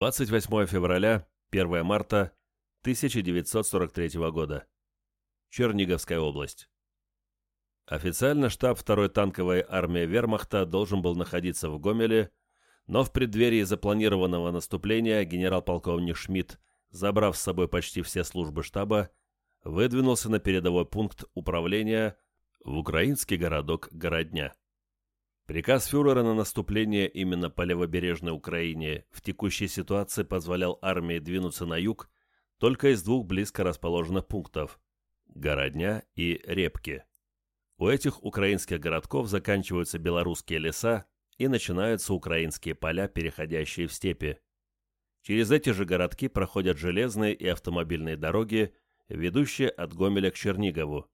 28 февраля, 1 марта 1943 года. Черниговская область. Официально штаб 2-й танковой армии вермахта должен был находиться в Гомеле, но в преддверии запланированного наступления генерал-полковник Шмидт, забрав с собой почти все службы штаба, выдвинулся на передовой пункт управления в украинский городок Городня. Приказ фюрера на наступление именно по левобережной Украине в текущей ситуации позволял армии двинуться на юг только из двух близко расположенных пунктов – Городня и Репки. У этих украинских городков заканчиваются белорусские леса и начинаются украинские поля, переходящие в степи. Через эти же городки проходят железные и автомобильные дороги, ведущие от Гомеля к Чернигову.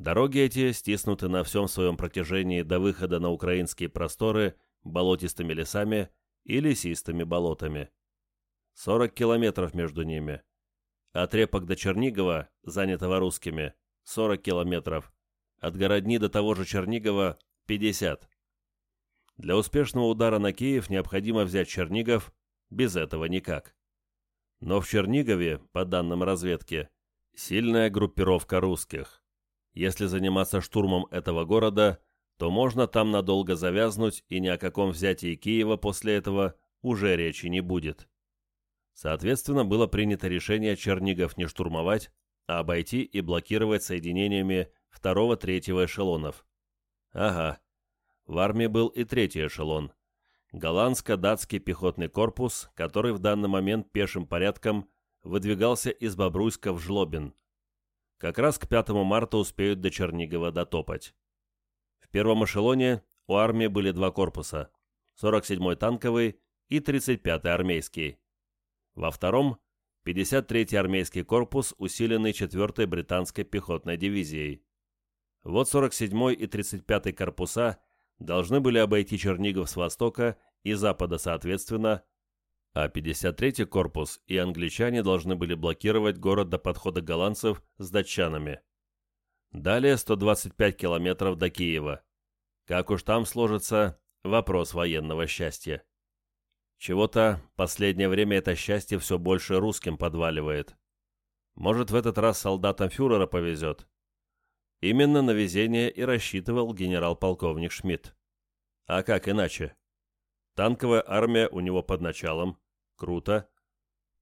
Дороги эти стиснуты на всем своем протяжении до выхода на украинские просторы болотистыми лесами и лесистыми болотами. 40 километров между ними. От Репок до Чернигова, занятого русскими, 40 километров. От Городни до того же Чернигова – 50. Для успешного удара на Киев необходимо взять Чернигов, без этого никак. Но в Чернигове, по данным разведки, сильная группировка русских. Если заниматься штурмом этого города, то можно там надолго завязнуть, и ни о каком взятии Киева после этого уже речи не будет. Соответственно, было принято решение Чернигов не штурмовать, а обойти и блокировать соединениями второго-третьего эшелонов. Ага, в армии был и третий эшелон. Голландско-датский пехотный корпус, который в данный момент пешим порядком выдвигался из Бобруйска в Жлобин. Как раз к 5 марта успеют до Чернигова дотопать. В первом эшелоне у армии были два корпуса – 47-й танковый и 35-й армейский. Во втором – 53-й армейский корпус, усиленный 4-й британской пехотной дивизией. Вот 47-й и 35-й корпуса должны были обойти Чернигов с востока и запада соответственно, а 53-й корпус и англичане должны были блокировать город до подхода голландцев с датчанами. Далее 125 километров до Киева. Как уж там сложится, вопрос военного счастья. Чего-то последнее время это счастье все больше русским подваливает. Может, в этот раз солдатам фюрера повезет. Именно на везение и рассчитывал генерал-полковник Шмидт. А как иначе? Танковая армия у него под началом. Круто.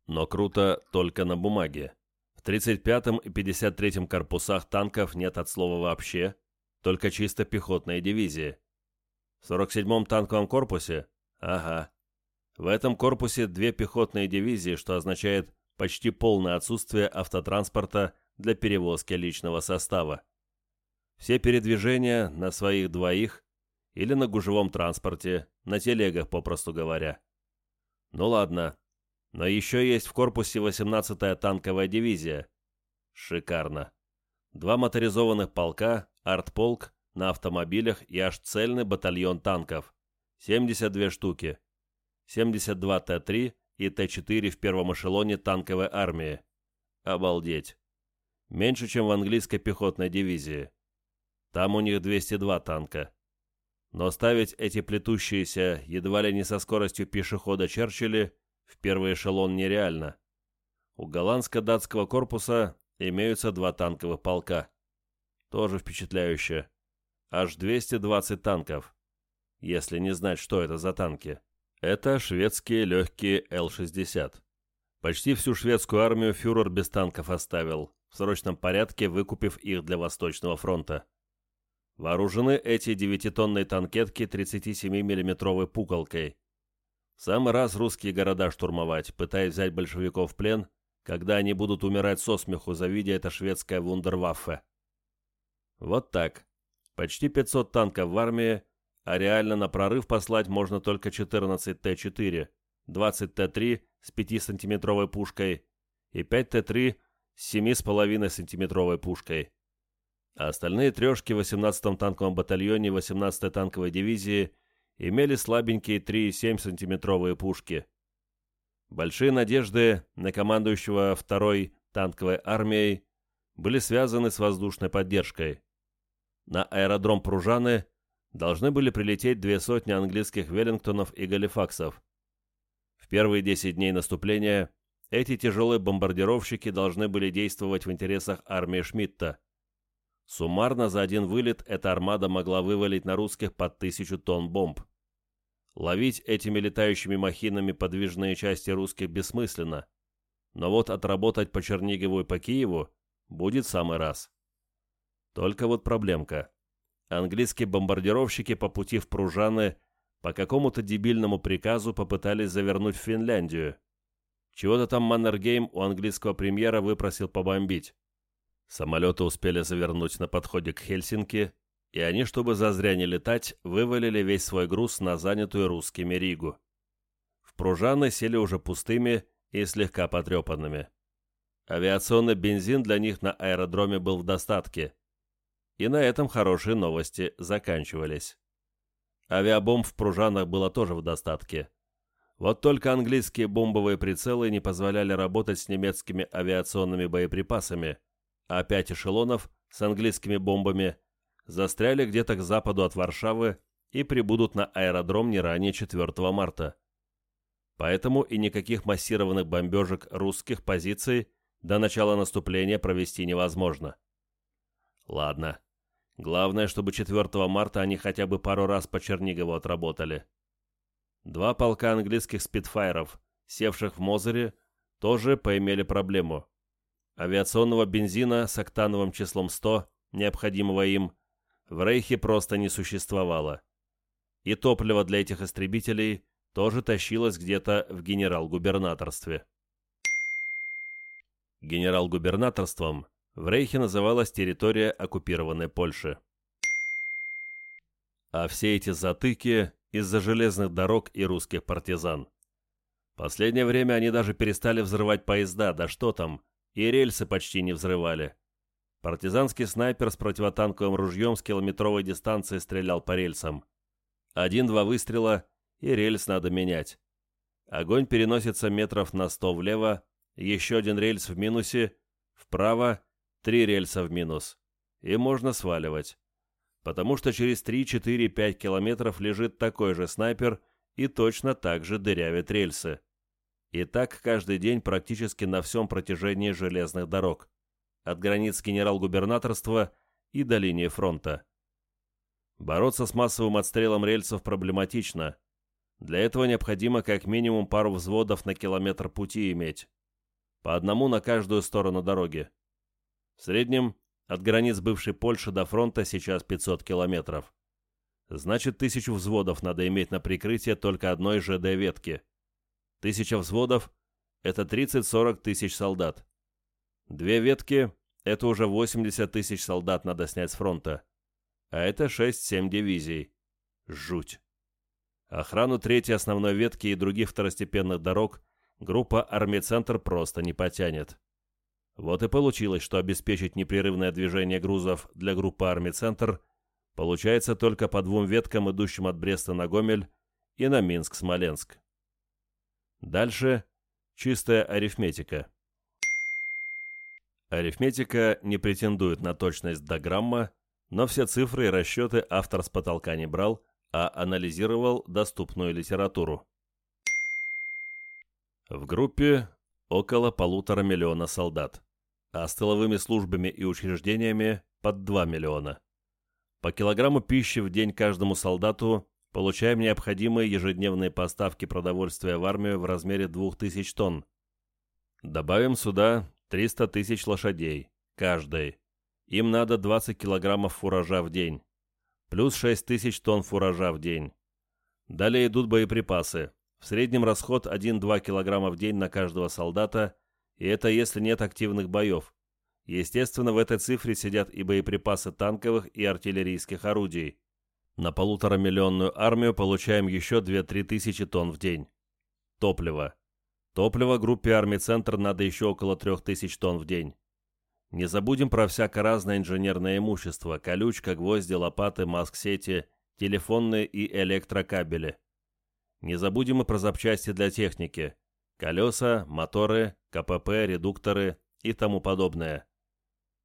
Но круто только на бумаге. В 35-м и 53-м корпусах танков нет от слова вообще, только чисто пехотные дивизии. В 47-м танковом корпусе? Ага. В этом корпусе две пехотные дивизии, что означает почти полное отсутствие автотранспорта для перевозки личного состава. Все передвижения на своих двоих или на гужевом транспорте, на телегах, попросту говоря. Ну ладно. Но еще есть в корпусе 18-я танковая дивизия. Шикарно. Два моторизованных полка, артполк, на автомобилях и аж цельный батальон танков. 72 штуки. 72 Т-3 и Т-4 в первом эшелоне танковой армии. Обалдеть. Меньше, чем в английской пехотной дивизии. Там у них 202 танка. Но ставить эти плетущиеся, едва ли не со скоростью пешехода Черчилли, в первый эшелон нереально. У голландско-датского корпуса имеются два танковых полка. Тоже впечатляюще. Аж 220 танков. Если не знать, что это за танки. Это шведские легкие Л-60. Почти всю шведскую армию фюрер без танков оставил, в срочном порядке выкупив их для Восточного фронта. Вооружены эти девятитонные танкетки 37 миллиметровой пуколкой. В самый раз русские города штурмовать, пытаясь взять большевиков в плен, когда они будут умирать со смеху, завидя это шведское вундерваффе. Вот так. Почти 500 танков в армии, а реально на прорыв послать можно только 14 Т-4, 20 Т-3 с 5-сантиметровой пушкой и 5 Т-3 с 7,5-сантиметровой пушкой а остальные трешки в 18-м танковом батальоне 18-й танковой дивизии имели слабенькие 3,7 сантиметровые пушки. Большие надежды на командующего второй танковой армией были связаны с воздушной поддержкой. На аэродром Пружаны должны были прилететь две сотни английских Веллингтонов и Галифаксов. В первые 10 дней наступления эти тяжелые бомбардировщики должны были действовать в интересах армии Шмидта. Суммарно за один вылет эта армада могла вывалить на русских под тысячу тонн бомб. Ловить этими летающими махинами подвижные части русских бессмысленно, но вот отработать по Чернигову и по Киеву будет самый раз. Только вот проблемка. Английские бомбардировщики по пути в Пружаны по какому-то дебильному приказу попытались завернуть в Финляндию. Чего-то там Маннергейм у английского премьера выпросил побомбить. Самолеты успели завернуть на подходе к Хельсинки, и они, чтобы зазря не летать, вывалили весь свой груз на занятую русскими Ригу. В Пружаны сели уже пустыми и слегка потрепанными. Авиационный бензин для них на аэродроме был в достатке. И на этом хорошие новости заканчивались. Авиабомб в Пружанах было тоже в достатке. Вот только английские бомбовые прицелы не позволяли работать с немецкими авиационными боеприпасами – а пять эшелонов с английскими бомбами застряли где-то к западу от Варшавы и прибудут на аэродром не ранее 4 марта. Поэтому и никаких массированных бомбежек русских позиций до начала наступления провести невозможно. Ладно. Главное, чтобы 4 марта они хотя бы пару раз по Чернигову отработали. Два полка английских спидфайров, севших в Мозере, тоже поимели проблему. Авиационного бензина с октановым числом 100, необходимого им, в Рейхе просто не существовало. И топливо для этих истребителей тоже тащилось где-то в генерал-губернаторстве. Генерал-губернаторством в Рейхе называлась территория оккупированной Польши. А все эти затыки из-за железных дорог и русских партизан. Последнее время они даже перестали взрывать поезда, да что там, и рельсы почти не взрывали. Партизанский снайпер с противотанковым ружьем с километровой дистанции стрелял по рельсам. Один-два выстрела, и рельс надо менять. Огонь переносится метров на сто влево, еще один рельс в минусе, вправо, три рельса в минус. И можно сваливать. Потому что через 3-4-5 километров лежит такой же снайпер и точно так же дырявит рельсы. И так каждый день практически на всем протяжении железных дорог, от границ генерал-губернаторства и до линии фронта. Бороться с массовым отстрелом рельсов проблематично. Для этого необходимо как минимум пару взводов на километр пути иметь. По одному на каждую сторону дороги. В среднем от границ бывшей Польши до фронта сейчас 500 километров. Значит, тысячу взводов надо иметь на прикрытие только одной ЖД-ветки – Тысяча взводов – это 30-40 тысяч солдат. Две ветки – это уже 80 тысяч солдат надо снять с фронта. А это 6-7 дивизий. Жуть. Охрану третьей основной ветки и других второстепенных дорог группа «Армицентр» просто не потянет. Вот и получилось, что обеспечить непрерывное движение грузов для группы «Армицентр» получается только по двум веткам, идущим от Бреста на Гомель и на Минск-Смоленск. Дальше чистая арифметика. Арифметика не претендует на точность до грамма, но все цифры и расчеты автор с потолка не брал, а анализировал доступную литературу. В группе около полутора миллиона солдат, а с тыловыми службами и учреждениями под 2 миллиона. По килограмму пищи в день каждому солдату Получаем необходимые ежедневные поставки продовольствия в армию в размере 2000 тонн. Добавим сюда 300 тысяч лошадей, каждой. Им надо 20 килограммов фуража в день. Плюс 6 тысяч тонн фуража в день. Далее идут боеприпасы. В среднем расход 1-2 килограмма в день на каждого солдата, и это если нет активных боев. Естественно, в этой цифре сидят и боеприпасы танковых и артиллерийских орудий. На полуторамиллионную армию получаем еще 2-3 тысячи тонн в день. Топливо. Топливо группе армий «Центр» надо еще около 3 тысяч тонн в день. Не забудем про всякое разное инженерное имущество, колючка, гвозди, лопаты, маск-сети, телефонные и электрокабели. Не забудем и про запчасти для техники. Колеса, моторы, КПП, редукторы и тому подобное.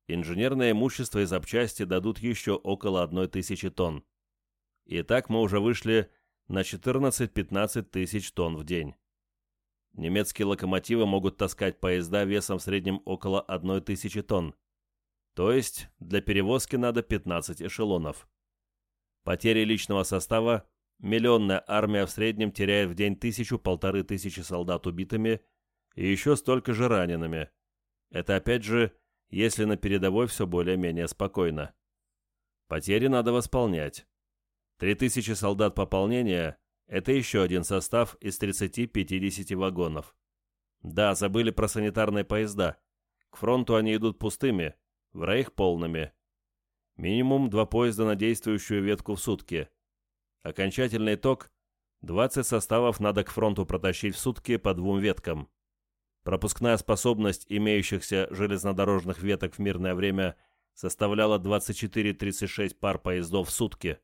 Инженерное имущество и запчасти дадут еще около 1 тысячи тонн. И так мы уже вышли на 14-15 тысяч тонн в день. Немецкие локомотивы могут таскать поезда весом в среднем около 1000 тонн. То есть для перевозки надо 15 эшелонов. Потери личного состава миллионная армия в среднем теряет в день тысячу-полторы тысячи солдат убитыми и еще столько же ранеными. Это опять же, если на передовой все более-менее спокойно. Потери надо восполнять. 3000 солдат пополнения – это еще один состав из 30-50 вагонов. Да, забыли про санитарные поезда. К фронту они идут пустыми, в рейх полными. Минимум два поезда на действующую ветку в сутки. Окончательный итог – 20 составов надо к фронту протащить в сутки по двум веткам. Пропускная способность имеющихся железнодорожных веток в мирное время составляла 24-36 пар поездов в сутки.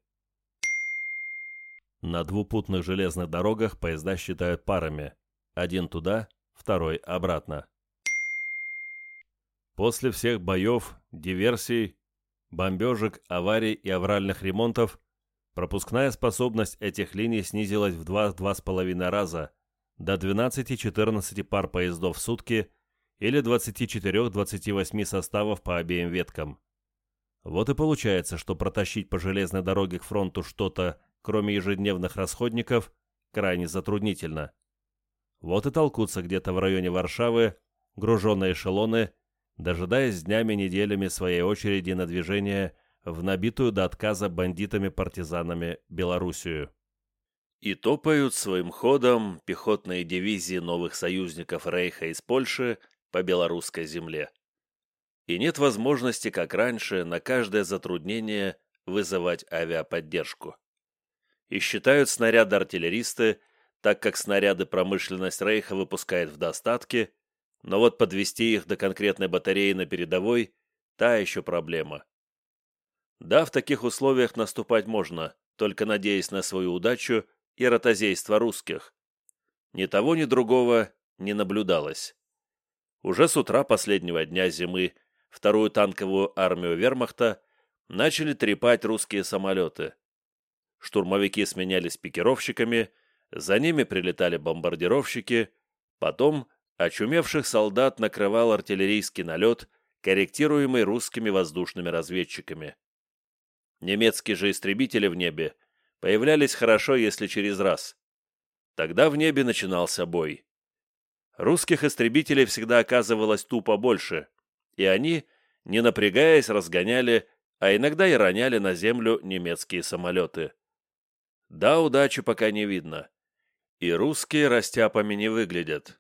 На двупутных железных дорогах поезда считают парами. Один туда, второй обратно. После всех боев, диверсий, бомбежек, аварий и авральных ремонтов пропускная способность этих линий снизилась в 2-2,5 раза до 12-14 пар поездов в сутки или 24-28 составов по обеим веткам. Вот и получается, что протащить по железной дороге к фронту что-то, кроме ежедневных расходников, крайне затруднительно. Вот и толкутся где-то в районе Варшавы груженные эшелоны, дожидаясь днями-неделями своей очереди на движение в набитую до отказа бандитами-партизанами Белоруссию и топают своим ходом пехотные дивизии новых союзников Рейха из Польши по белорусской земле. И нет возможности, как раньше, на каждое затруднение вызывать авиаподдержку. И считают снаряды артиллеристы, так как снаряды промышленность Рейха выпускает в достатке, но вот подвести их до конкретной батареи на передовой – та еще проблема. Да, в таких условиях наступать можно, только надеясь на свою удачу и ротозейства русских. Ни того, ни другого не наблюдалось. Уже с утра последнего дня зимы вторую танковую армию вермахта начали трепать русские самолеты. Штурмовики сменялись пикировщиками, за ними прилетали бомбардировщики, потом очумевших солдат накрывал артиллерийский налет, корректируемый русскими воздушными разведчиками. Немецкие же истребители в небе появлялись хорошо, если через раз. Тогда в небе начинался бой. Русских истребителей всегда оказывалось тупо больше, и они, не напрягаясь, разгоняли, а иногда и роняли на землю немецкие самолеты. Да, удачи пока не видно. И русские растяпами не выглядят.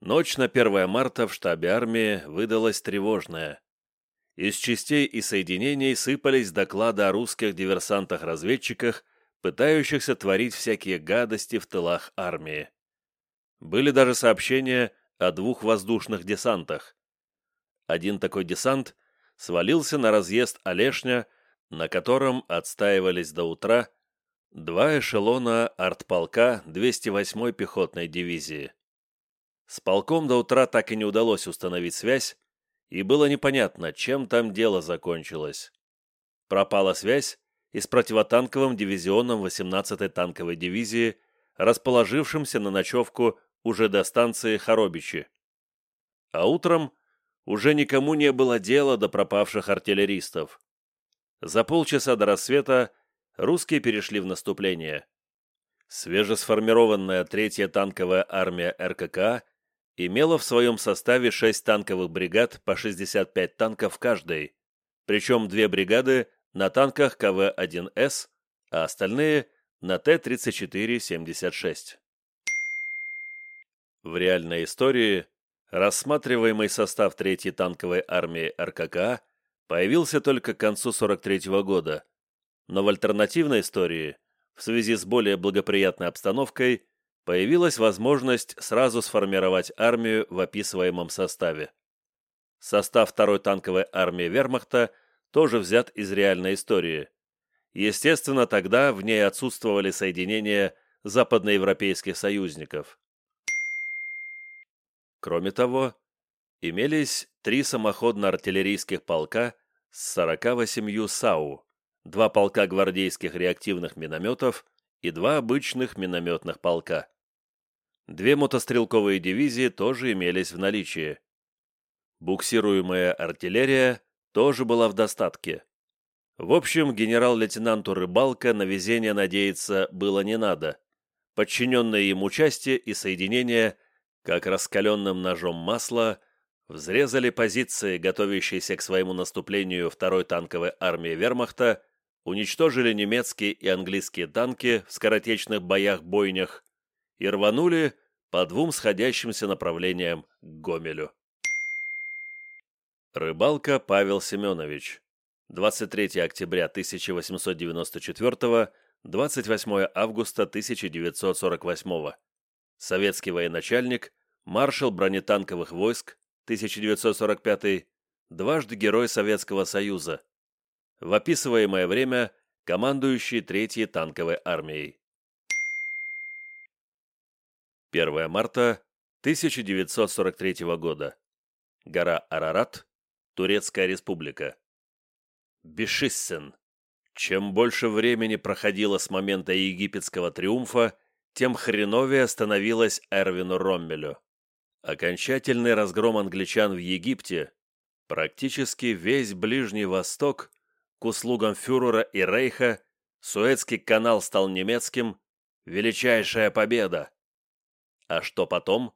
Ночь на 1 марта в штабе армии выдалась тревожная. Из частей и соединений сыпались доклады о русских диверсантах-разведчиках, пытающихся творить всякие гадости в тылах армии. Были даже сообщения о двух воздушных десантах. Один такой десант свалился на разъезд Олешня, на котором отстаивались до утра два эшелона артполка 208-й пехотной дивизии. С полком до утра так и не удалось установить связь, и было непонятно, чем там дело закончилось. Пропала связь и с противотанковым дивизионом 18-й танковой дивизии, расположившимся на ночевку уже до станции Хоробичи. А утром уже никому не было дела до пропавших артиллеристов. За полчаса до рассвета русские перешли в наступление. Свежесформированная третья танковая армия РКК имела в своем составе 6 танковых бригад по 65 танков каждой, причем две бригады на танках КВ-1С, а остальные на Т-34-76. В реальной истории рассматриваемый состав 3-й танковой армии РКК появился только к концу 43 -го года, но в альтернативной истории, в связи с более благоприятной обстановкой, появилась возможность сразу сформировать армию в описываемом составе. Состав второй танковой армии вермахта тоже взят из реальной истории. Естественно, тогда в ней отсутствовали соединения западноевропейских союзников. Кроме того, имелись три самоходно-артиллерийских полка с 48 САУ, два полка гвардейских реактивных минометов и два обычных минометных полка. Две мотострелковые дивизии тоже имелись в наличии. Буксируемая артиллерия тоже была в достатке. В общем, генерал-лейтенанту Рыбалка на везение надеяться было не надо. Подчиненные ему части и соединения, как раскаленным ножом масла, взрезали позиции, готовящиеся к своему наступлению второй танковой армии вермахта, уничтожили немецкие и английские танки в скоротечных боях-бойнях и рванули по двум сходящимся направлениям к Гомелю. Рыбалка Павел Семенович 23 октября 1894, 28 августа 1948. Советский военачальник, маршал бронетанковых войск 1945, дважды Герой Советского Союза. В описываемое время командующий Третьей танковой армией. 1 марта 1943 года. Гора Арарат, Турецкая республика. Бешиссен. Чем больше времени проходило с момента египетского триумфа, тем хреновее становилось Эрвину Роммелю. Окончательный разгром англичан в Египте, практически весь Ближний Восток, к услугам фюрера и Рейха, Суэцкий канал стал немецким, величайшая победа. А что потом?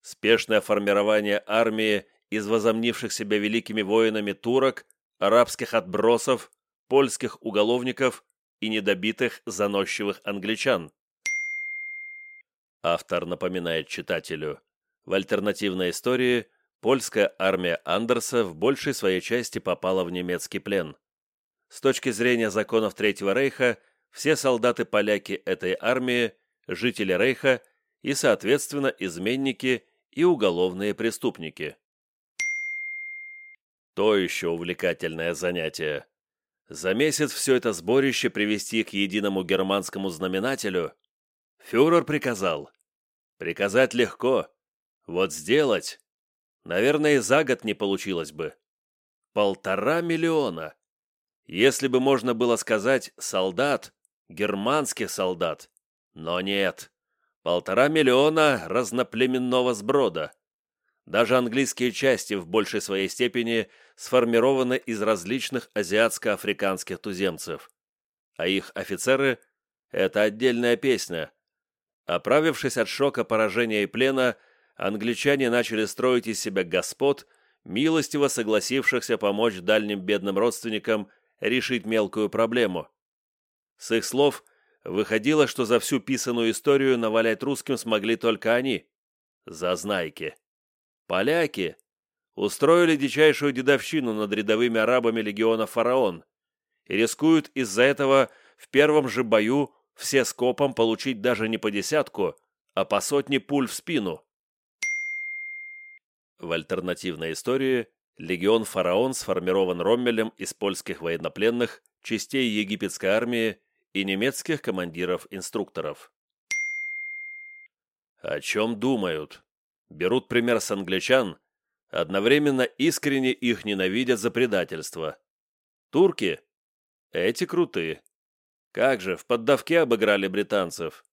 Спешное формирование армии из возомнивших себя великими воинами турок арабских отбросов, польских уголовников и недобитых заносчивых англичан. Автор напоминает читателю, в альтернативной истории польская армия Андерса в большей своей части попала в немецкий плен. С точки зрения законов Третьего Рейха, все солдаты-поляки этой армии – жители Рейха и, соответственно, изменники и уголовные преступники. То еще увлекательное занятие. За месяц все это сборище привести к единому германскому знаменателю. Фюрер приказал. Приказать легко. Вот сделать. Наверное, и за год не получилось бы. Полтора миллиона. Если бы можно было сказать «солдат», германских солдат. Но нет. Полтора миллиона разноплеменного сброда. Даже английские части в большей своей степени сформированы из различных азиатско-африканских туземцев, а их офицеры – это отдельная песня. Оправившись от шока поражения и плена, англичане начали строить из себя господ, милостиво согласившихся помочь дальним бедным родственникам решить мелкую проблему. С их слов выходило, что за всю писанную историю навалять русским смогли только они – зазнайки. Поляки устроили дичайшую дедовщину над рядовыми арабами легиона «Фараон» и рискуют из-за этого в первом же бою все скопом получить даже не по десятку, а по сотне пуль в спину. В альтернативной истории легион «Фараон» сформирован Роммелем из польских военнопленных, частей египетской армии и немецких командиров-инструкторов. О чем думают? берут пример с англичан, одновременно искренне их ненавидят за предательство. Турки? Эти крутые. Как же, в поддавке обыграли британцев.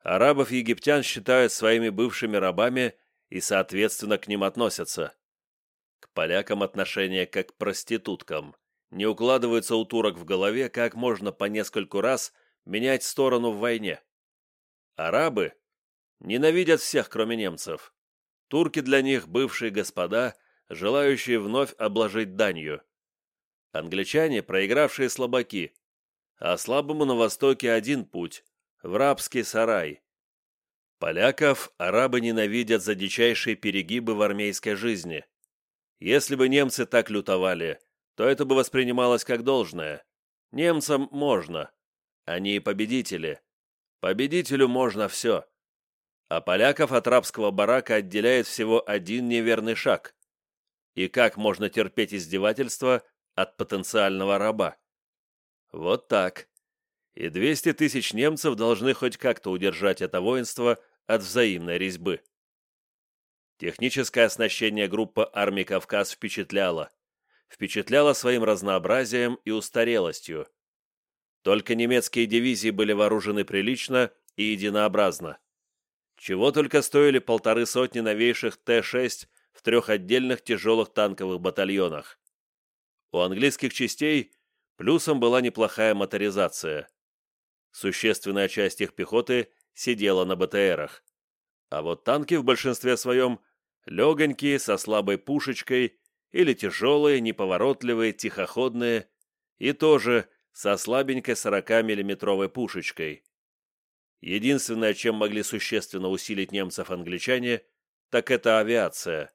Арабов-египтян считают своими бывшими рабами и, соответственно, к ним относятся. К полякам отношение как к проституткам. Не укладывается у турок в голове, как можно по нескольку раз менять сторону в войне. Арабы Ненавидят всех, кроме немцев. Турки для них бывшие господа, желающие вновь обложить данью. Англичане – проигравшие слабаки, а слабому на востоке один путь – в рабский сарай. Поляков арабы ненавидят за дичайшие перегибы в армейской жизни. Если бы немцы так лютовали, то это бы воспринималось как должное. Немцам можно. Они победители. Победителю можно все а поляков от рабского барака отделяет всего один неверный шаг. И как можно терпеть издевательства от потенциального раба? Вот так. И 200 тысяч немцев должны хоть как-то удержать это воинство от взаимной резьбы. Техническое оснащение группы армий «Кавказ» впечатляло. Впечатляло своим разнообразием и устарелостью. Только немецкие дивизии были вооружены прилично и единообразно. Чего только стоили полторы сотни новейших Т-6 в трех отдельных тяжелых танковых батальонах. У английских частей плюсом была неплохая моторизация. Существенная часть их пехоты сидела на БТРах. А вот танки в большинстве своем легонькие, со слабой пушечкой, или тяжелые, неповоротливые, тихоходные, и тоже со слабенькой 40-миллиметровой пушечкой. Единственное, чем могли существенно усилить немцев англичане, так это авиация.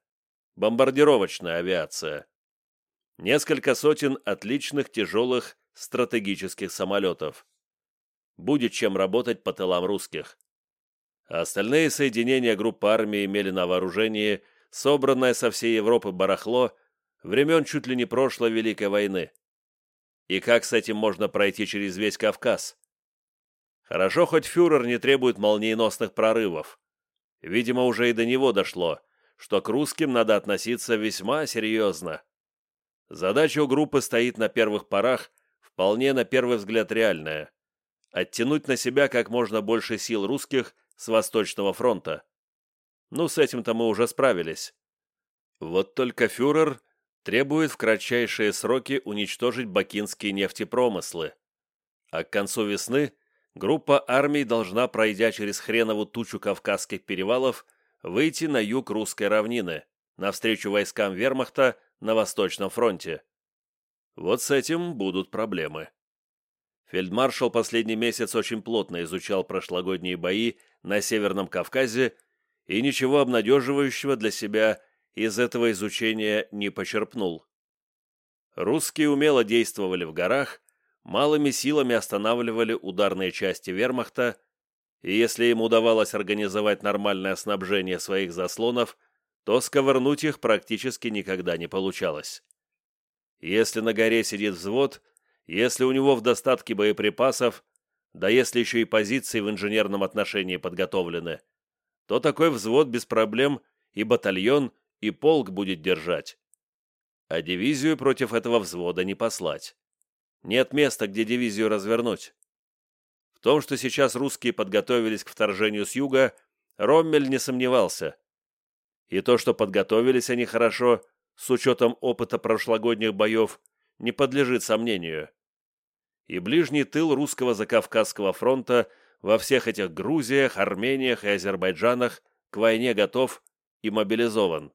Бомбардировочная авиация. Несколько сотен отличных тяжелых стратегических самолетов. Будет чем работать по тылам русских. А остальные соединения группы армии имели на вооружении собранное со всей Европы барахло времен чуть ли не прошлой Великой войны. И как с этим можно пройти через весь Кавказ? Хорошо, хоть фюрер не требует молниеносных прорывов. Видимо, уже и до него дошло, что к русским надо относиться весьма серьезно. Задача у группы стоит на первых порах, вполне на первый взгляд реальная. Оттянуть на себя как можно больше сил русских с Восточного фронта. Ну, с этим-то мы уже справились. Вот только фюрер требует в кратчайшие сроки уничтожить бакинские нефтепромыслы. А к концу весны группа армий должна, пройдя через хренову тучу Кавказских перевалов, выйти на юг русской равнины, навстречу войскам вермахта на Восточном фронте. Вот с этим будут проблемы. Фельдмаршал последний месяц очень плотно изучал прошлогодние бои на Северном Кавказе и ничего обнадеживающего для себя из этого изучения не почерпнул. Русские умело действовали в горах, малыми силами останавливали ударные части вермахта, и если им удавалось организовать нормальное снабжение своих заслонов, то сковырнуть их практически никогда не получалось. Если на горе сидит взвод, если у него в достатке боеприпасов, да если еще и позиции в инженерном отношении подготовлены, то такой взвод без проблем и батальон – и полк будет держать. А дивизию против этого взвода не послать. Нет места, где дивизию развернуть. В том, что сейчас русские подготовились к вторжению с юга, Роммель не сомневался. И то, что подготовились они хорошо, с учетом опыта прошлогодних боев, не подлежит сомнению. И ближний тыл русского Закавказского фронта во всех этих Грузиях, Армениях и Азербайджанах к войне готов и мобилизован.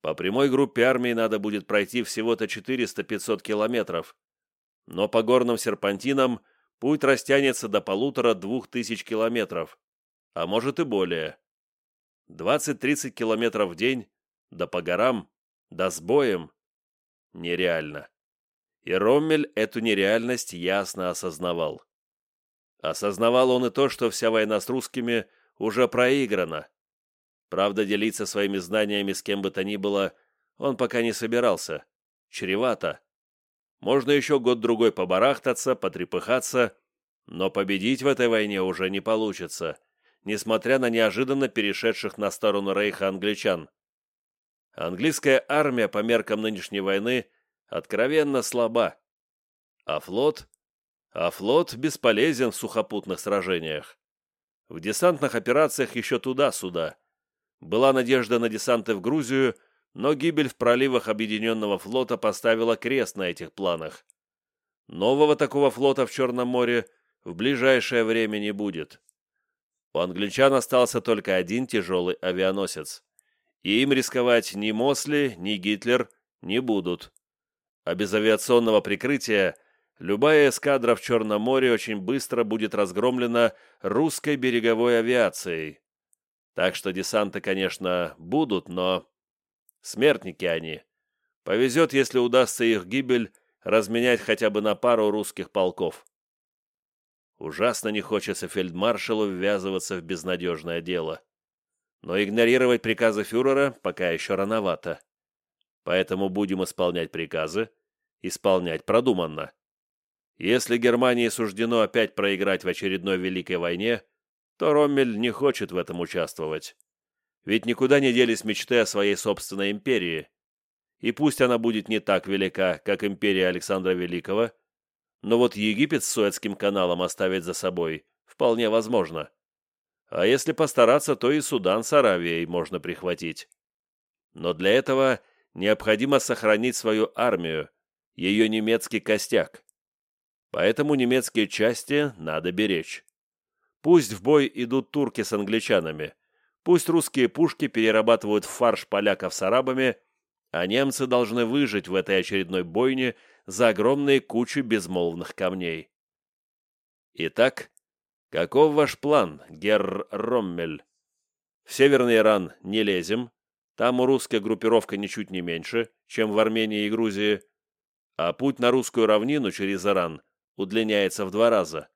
По прямой группе армии надо будет пройти всего-то 400-500 километров, но по горным серпантинам путь растянется до полутора-двух тысяч километров, а может и более. 20-30 километров в день, да по горам, да с боем. Нереально. И Роммель эту нереальность ясно осознавал. Осознавал он и то, что вся война с русскими уже проиграна, Правда, делиться своими знаниями с кем бы то ни было он пока не собирался. Чревато. Можно еще год-другой побарахтаться, потрепыхаться, но победить в этой войне уже не получится, несмотря на неожиданно перешедших на сторону Рейха англичан. Английская армия по меркам нынешней войны откровенно слаба. А флот? А флот бесполезен в сухопутных сражениях. В десантных операциях еще туда-сюда. Была надежда на десанты в Грузию, но гибель в проливах Объединенного флота поставила крест на этих планах. Нового такого флота в Черном море в ближайшее время не будет. У англичан остался только один тяжелый авианосец. И им рисковать ни Мосли, ни Гитлер не будут. А без авиационного прикрытия любая эскадра в Черном море очень быстро будет разгромлена русской береговой авиацией. Так что десанты, конечно, будут, но... Смертники они. Повезет, если удастся их гибель разменять хотя бы на пару русских полков. Ужасно не хочется фельдмаршалу ввязываться в безнадежное дело. Но игнорировать приказы фюрера пока еще рановато. Поэтому будем исполнять приказы, исполнять продуманно. Если Германии суждено опять проиграть в очередной Великой войне, то Роммель не хочет в этом участвовать. Ведь никуда не делись мечты о своей собственной империи. И пусть она будет не так велика, как империя Александра Великого, но вот Египет с Суэцким каналом оставить за собой вполне возможно. А если постараться, то и Судан с Аравией можно прихватить. Но для этого необходимо сохранить свою армию, ее немецкий костяк. Поэтому немецкие части надо беречь. Пусть в бой идут турки с англичанами, пусть русские пушки перерабатывают в фарш поляков с арабами, а немцы должны выжить в этой очередной бойне за огромные кучи безмолвных камней. Итак, каков ваш план, герр Роммель? В Северный Иран не лезем, там у русская группировка ничуть не меньше, чем в Армении и Грузии, а путь на русскую равнину через Иран удлиняется в два раза.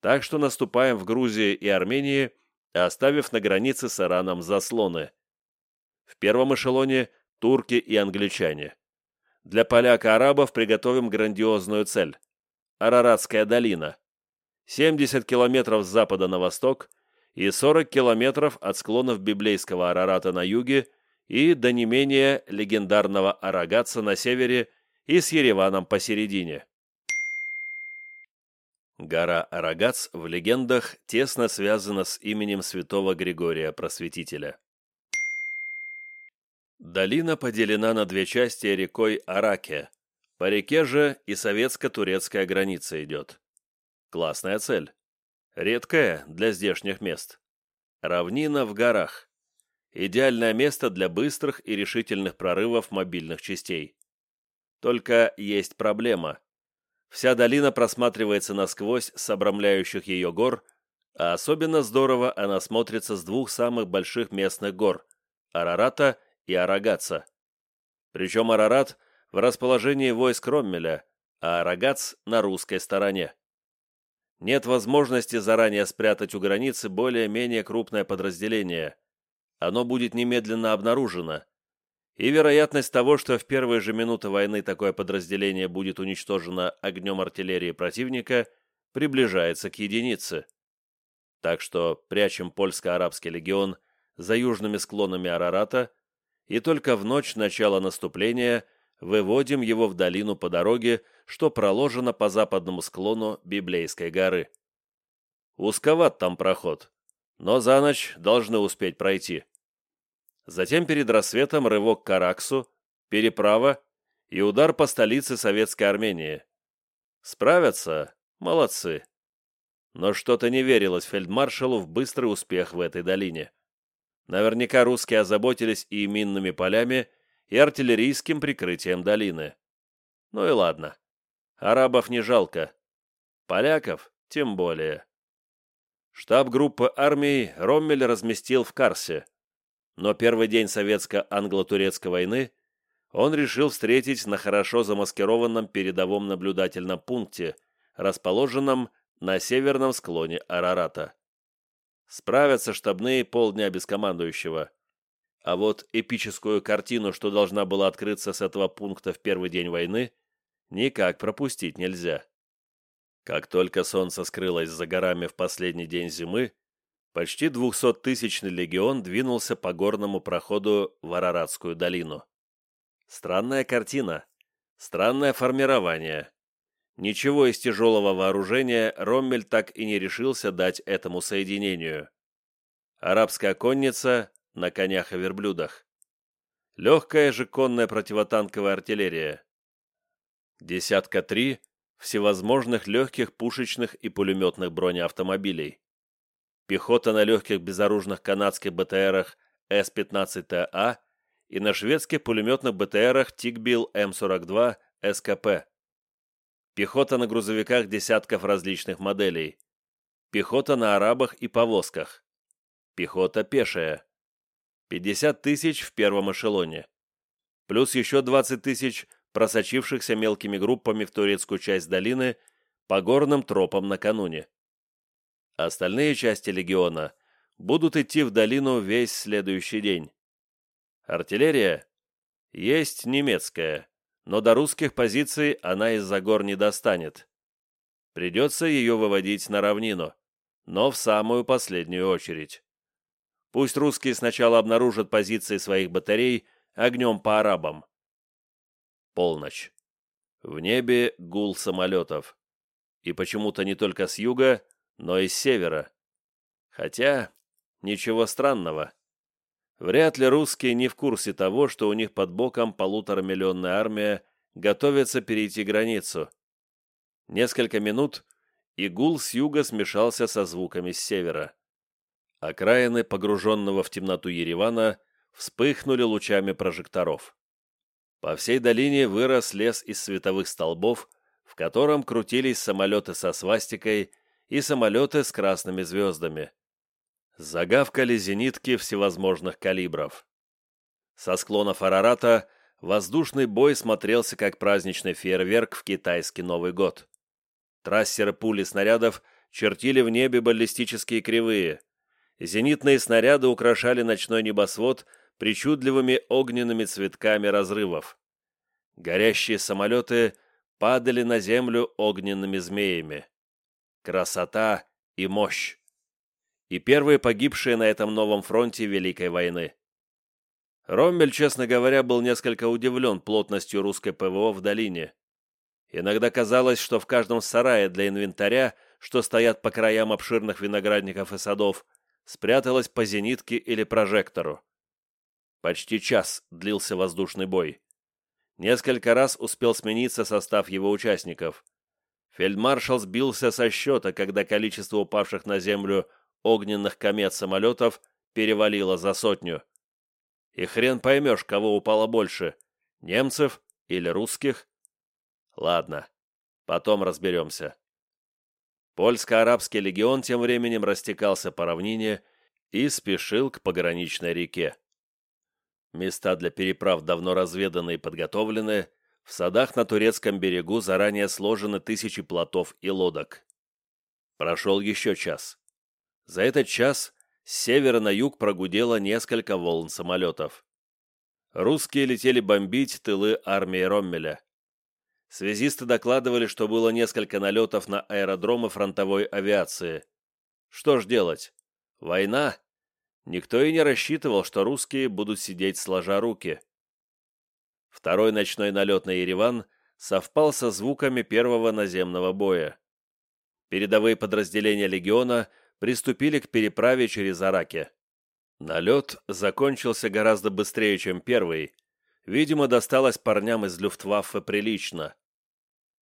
Так что наступаем в Грузии и Армении, оставив на границе с Ираном заслоны. В первом эшелоне турки и англичане. Для поляка-арабов приготовим грандиозную цель – Араратская долина. 70 километров с запада на восток и 40 километров от склонов библейского Арарата на юге и до не менее легендарного Арагатца на севере и с Ереваном посередине. Гора Арагац в легендах тесно связана с именем святого Григория Просветителя. Долина поделена на две части рекой Араке. По реке же и советско-турецкая граница идет. Классная цель. Редкая для здешних мест. Равнина в горах. Идеальное место для быстрых и решительных прорывов мобильных частей. Только есть проблема. Вся долина просматривается насквозь с обрамляющих ее гор, а особенно здорово она смотрится с двух самых больших местных гор – Арарата и Арагаца. Причем Арарат в расположении войск Роммеля, а Арагац на русской стороне. Нет возможности заранее спрятать у границы более-менее крупное подразделение. Оно будет немедленно обнаружено. И вероятность того, что в первые же минуты войны такое подразделение будет уничтожено огнем артиллерии противника, приближается к единице. Так что прячем польско-арабский легион за южными склонами Арарата – и только в ночь начала наступления выводим его в долину по дороге, что проложено по западному склону Библейской горы. Узковат там проход, но за ночь должны успеть пройти. Затем перед рассветом рывок к Араксу, переправа и удар по столице Советской Армении. Справятся? Молодцы. Но что-то не верилось фельдмаршалу в быстрый успех в этой долине. Наверняка русские озаботились и минными полями, и артиллерийским прикрытием долины. Ну и ладно. Арабов не жалко. Поляков тем более. Штаб группы армий Роммель разместил в Карсе. Но первый день советско-англо-турецкой войны он решил встретить на хорошо замаскированном передовом наблюдательном пункте, расположенном на северном склоне Арарата. Справятся штабные полдня без командующего. А вот эпическую картину, что должна была открыться с этого пункта в первый день войны, никак пропустить нельзя. Как только солнце скрылось за горами в последний день зимы, почти двухсоттысячный легион двинулся по горному проходу в Араратскую долину. Странная картина, странное формирование. Ничего из тяжелого вооружения Роммель так и не решился дать этому соединению. Арабская конница на конях и верблюдах. Легкая же конная противотанковая артиллерия. Десятка три всевозможных легких пушечных и пулеметных бронеавтомобилей. Пехота на легких безоружных канадских БТРах С-15ТА и на шведских пулеметных БТРах Тигбил М-42 СКП пехота на грузовиках десятков различных моделей, пехота на арабах и повозках, пехота пешая, 50 тысяч в первом эшелоне, плюс еще 20 тысяч просочившихся мелкими группами в турецкую часть долины по горным тропам накануне. Остальные части легиона будут идти в долину весь следующий день. Артиллерия? Есть немецкая, но до русских позиций она из-за гор не достанет. Придется ее выводить на равнину, но в самую последнюю очередь. Пусть русские сначала обнаружат позиции своих батарей огнем по арабам. Полночь. В небе гул самолетов. И почему-то не только с юга, но и с севера. Хотя, ничего странного. Вряд ли русские не в курсе того, что у них под боком полуторамиллионная армия готовится перейти границу. Несколько минут, и гул с юга смешался со звуками с севера. Окраины, погруженного в темноту Еревана, вспыхнули лучами прожекторов. По всей долине вырос лес из световых столбов, в котором крутились самолеты со свастикой и самолеты с красными звездами. Загавкали зенитки всевозможных калибров. Со склонов Арарата воздушный бой смотрелся как праздничный фейерверк в китайский Новый год. Трассеры пули снарядов чертили в небе баллистические кривые. Зенитные снаряды украшали ночной небосвод причудливыми огненными цветками разрывов. Горящие самолеты падали на землю огненными змеями. Красота и мощь. И первые погибшие на этом новом фронте Великой войны. Роммель, честно говоря, был несколько удивлен плотностью русской ПВО в долине. Иногда казалось, что в каждом сарае для инвентаря, что стоят по краям обширных виноградников и садов, спряталась по зенитке или прожектору. Почти час длился воздушный бой. Несколько раз успел смениться состав его участников. Фельдмаршал сбился со счета, когда количество упавших на землю огненных комет самолетов перевалило за сотню. И хрен поймешь, кого упало больше, немцев или русских. Ладно, потом разберемся. Польско-арабский легион тем временем растекался по равнине и спешил к пограничной реке. Места для переправ давно разведаны и подготовлены, в садах на турецком берегу заранее сложены тысячи плотов и лодок. Прошел еще час. За этот час с севера на юг прогудело несколько волн самолетов. Русские летели бомбить тылы армии Роммеля. Связисты докладывали, что было несколько налетов на аэродромы фронтовой авиации. Что ж делать? Война? Никто и не рассчитывал, что русские будут сидеть сложа руки. Второй ночной налет на Ереван совпал со звуками первого наземного боя. Передовые подразделения легиона приступили к переправе через Араке. Налет закончился гораздо быстрее, чем первый. Видимо, досталось парням из Люфтваффе прилично.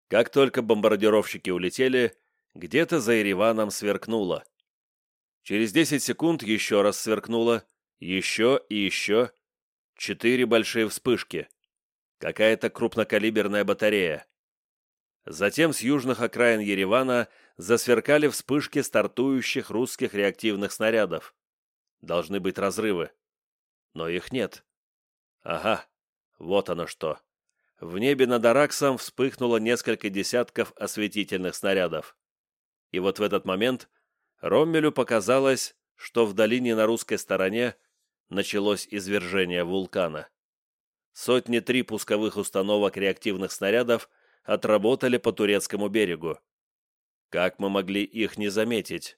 Как только бомбардировщики улетели, где-то за Ереваном сверкнуло. Через 10 секунд еще раз сверкнуло, еще и еще. Четыре большие вспышки. Какая-то крупнокалиберная батарея. Затем с южных окраин Еревана засверкали вспышки стартующих русских реактивных снарядов. Должны быть разрывы. Но их нет. Ага, вот оно что. В небе над Араксом вспыхнуло несколько десятков осветительных снарядов. И вот в этот момент Роммелю показалось, что в долине на русской стороне началось извержение вулкана. Сотни три пусковых установок реактивных снарядов отработали по турецкому берегу. Как мы могли их не заметить?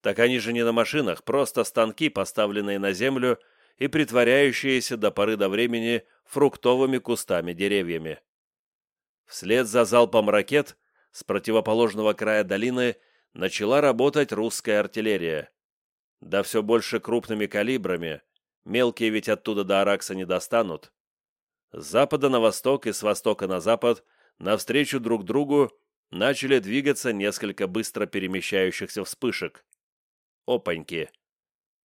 Так они же не на машинах, просто станки, поставленные на землю и притворяющиеся до поры до времени фруктовыми кустами-деревьями. Вслед за залпом ракет с противоположного края долины начала работать русская артиллерия. Да все больше крупными калибрами, мелкие ведь оттуда до Аракса не достанут. С запада на восток и с востока на запад навстречу друг другу начали двигаться несколько быстро перемещающихся вспышек. Опаньки!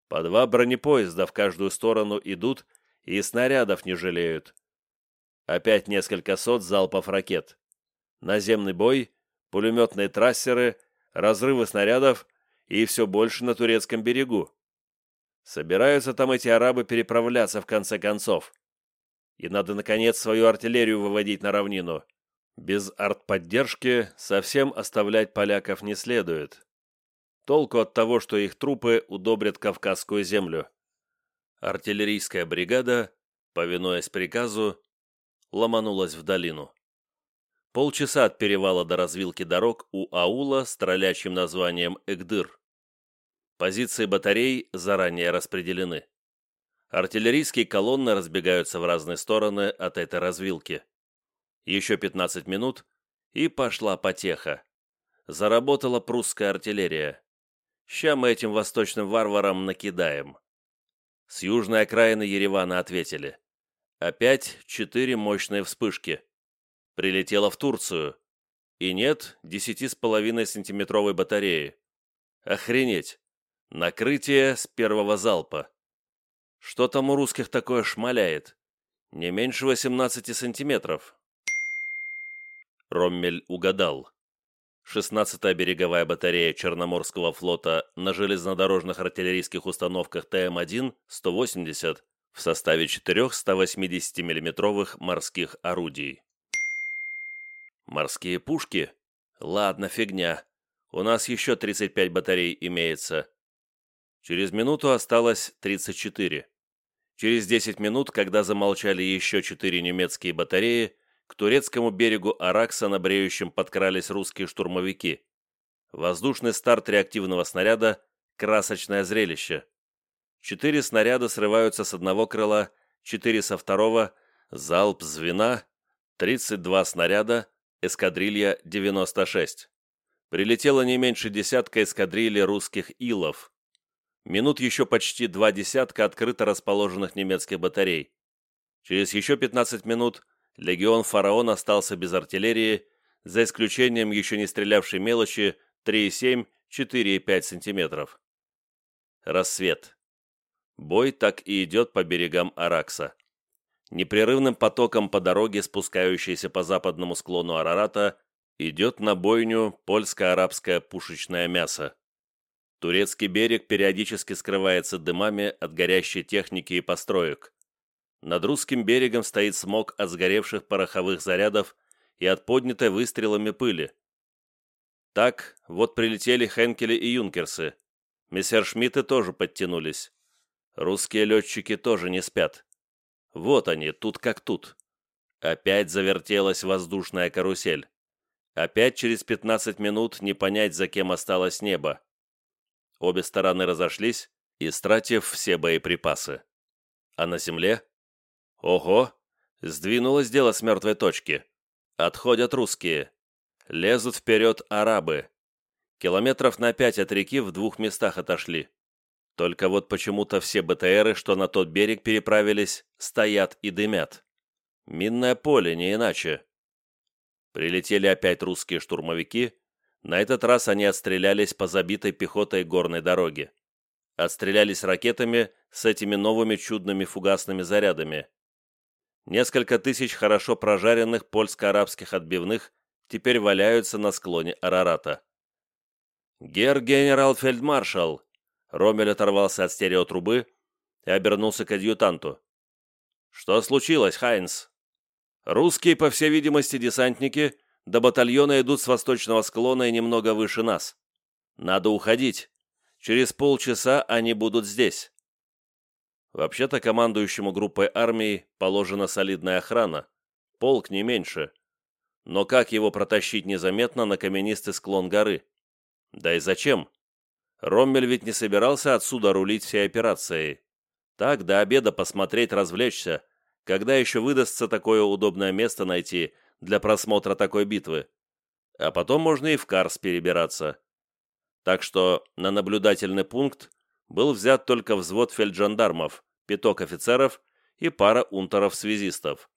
По два бронепоезда в каждую сторону идут и снарядов не жалеют. Опять несколько сот залпов ракет. Наземный бой, пулеметные трассеры — разрывы снарядов и все больше на турецком берегу. Собираются там эти арабы переправляться в конце концов. И надо, наконец, свою артиллерию выводить на равнину. Без артподдержки совсем оставлять поляков не следует. Толку от того, что их трупы удобрят Кавказскую землю. Артиллерийская бригада, повинуясь приказу, ломанулась в долину. Полчаса от перевала до развилки дорог у аула с троллячьим названием Эгдыр. Позиции батарей заранее распределены. Артиллерийские колонны разбегаются в разные стороны от этой развилки. Еще 15 минут, и пошла потеха. Заработала прусская артиллерия. Ща мы этим восточным варварам накидаем. С южной окраины Еревана ответили. Опять четыре мощные вспышки. Прилетела в Турцию. И нет десяти с половиной сантиметровой батареи. Охренеть! Накрытие с первого залпа. Что там у русских такое шмаляет? Не меньше 18 сантиметров. Роммель угадал. 16-я береговая батарея Черноморского флота на железнодорожных артиллерийских установках ТМ-1 180 в составе четырех 180 миллиметровых морских орудий. Морские пушки? Ладно, фигня. У нас еще 35 батарей имеется. Через минуту осталось 34. Через 10 минут, когда замолчали еще четыре немецкие батареи, к турецкому берегу Аракса на бреющем подкрались русские штурмовики. Воздушный старт реактивного снаряда – красочное зрелище. Четыре снаряда срываются с одного крыла, четыре со второго, залп звена, 32 снаряда, эскадрилья 96. Прилетело не меньше десятка эскадрильи русских илов. Минут еще почти два десятка открыто расположенных немецких батарей. Через еще 15 минут легион «Фараон» остался без артиллерии, за исключением еще не стрелявшей мелочи 3,7-4,5 сантиметров. Рассвет. Бой так и идет по берегам Аракса. Непрерывным потоком по дороге, спускающейся по западному склону Арарата, идет на бойню польско-арабское пушечное мясо. Турецкий берег периодически скрывается дымами от горящей техники и построек. Над русским берегом стоит смог от сгоревших пороховых зарядов и от поднятой выстрелами пыли. Так, вот прилетели Хенкели и Юнкерсы. Мессершмитты тоже подтянулись. Русские летчики тоже не спят. Вот они, тут как тут. Опять завертелась воздушная карусель. Опять через 15 минут не понять, за кем осталось небо. Обе стороны разошлись, истратив все боеприпасы. А на земле Ого! Сдвинулось дело с мертвой точки. Отходят русские. Лезут вперед арабы. Километров на пять от реки в двух местах отошли. Только вот почему-то все БТРы, что на тот берег переправились, стоят и дымят. Минное поле, не иначе. Прилетели опять русские штурмовики. На этот раз они отстрелялись по забитой пехотой горной дороге. Отстрелялись ракетами с этими новыми чудными фугасными зарядами. Несколько тысяч хорошо прожаренных польско-арабских отбивных теперь валяются на склоне Арарата. «Гер генерал-фельдмаршал!» Ромель оторвался от стереотрубы и обернулся к адъютанту. «Что случилось, Хайнс?» «Русские, по всей видимости, десантники до батальона идут с восточного склона и немного выше нас. Надо уходить. Через полчаса они будут здесь». Вообще-то командующему группой армии положена солидная охрана, полк не меньше. Но как его протащить незаметно на каменистый склон горы? Да и зачем? Роммель ведь не собирался отсюда рулить всей операцией. Так, до обеда посмотреть, развлечься, когда еще выдастся такое удобное место найти для просмотра такой битвы. А потом можно и в Карс перебираться. Так что на наблюдательный пункт был взят только взвод фельджандармов, пяток офицеров и пара унтеров-связистов.